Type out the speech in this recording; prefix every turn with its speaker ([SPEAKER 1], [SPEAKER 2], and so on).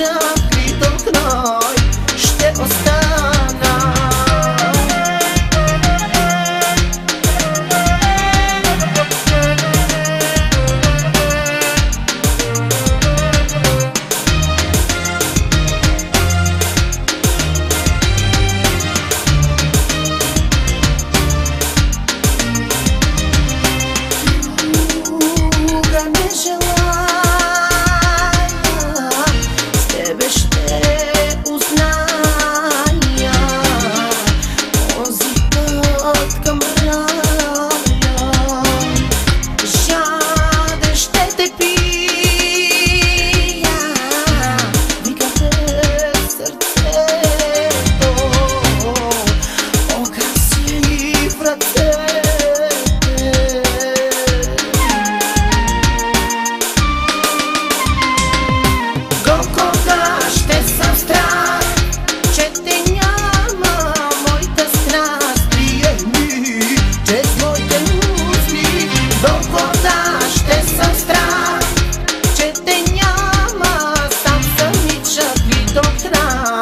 [SPEAKER 1] emotion за тебе Колко да ще съм страх, че те няма моята страст. Приеми, че с моите мисли Колко да ще съм страх, че те няма. Сам самичък и до край